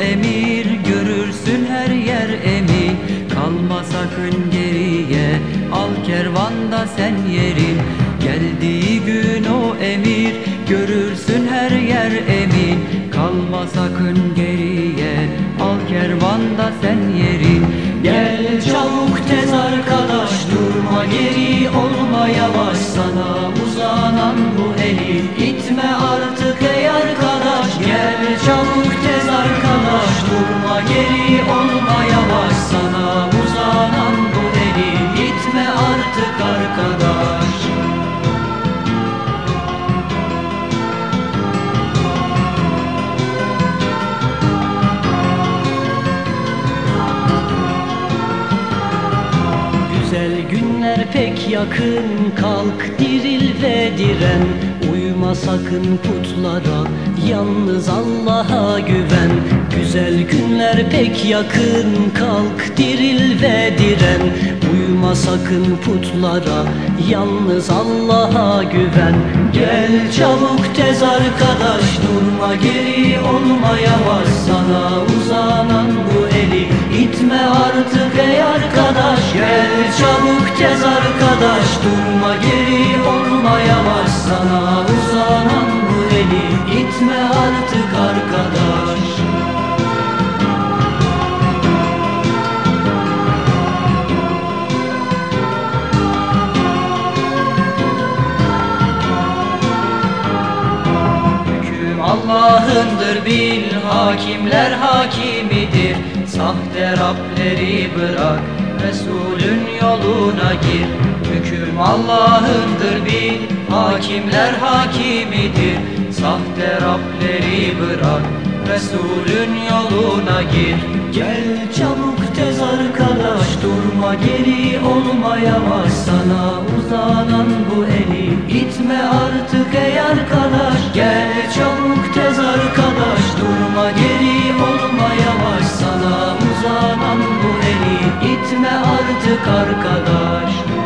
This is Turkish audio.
emir Görürsün her yer emin Kalma sakın geriye Al kervanda sen yerin Geldiği gün o emir Görürsün her yer emin Kalma sakın geriye Al kervanda sen yerin Gel çabuk tez arkadaş Durma geri olma yavaş. Sana uzanan bu elin pek yakın Kalk diril ve diren. Uyma sakın putlara Yalnız Allah'a güven. Güzel günler pek yakın Kalk diril ve diren. Uyma sakın putlara Yalnız Allah'a güven. Gel çabuk tez arkadaş Durma geri olma yavaş Sana. Uzanan bu eli itme artık ey arkadaş. Gel çabuk tez arkadaş Durma geri olma yavaş Sana uzanan bu eli itme artık arkadaş. Hüküm Allah'ındır bil Hakimler hakimidir. Sahte Rableri bırak Resulün yoluna gir. Hüküm Allah'ındır bil. Hakimler hakimidir. Sahte Rableri bırak. Resulün yoluna gir. Gel çabuk tez arkadaş Durma geri olma yavaş. Sana uzanan bu eli itme artık ey arkadaş. Gel çabuk Sana uzanan bu eli itme artık arkadaş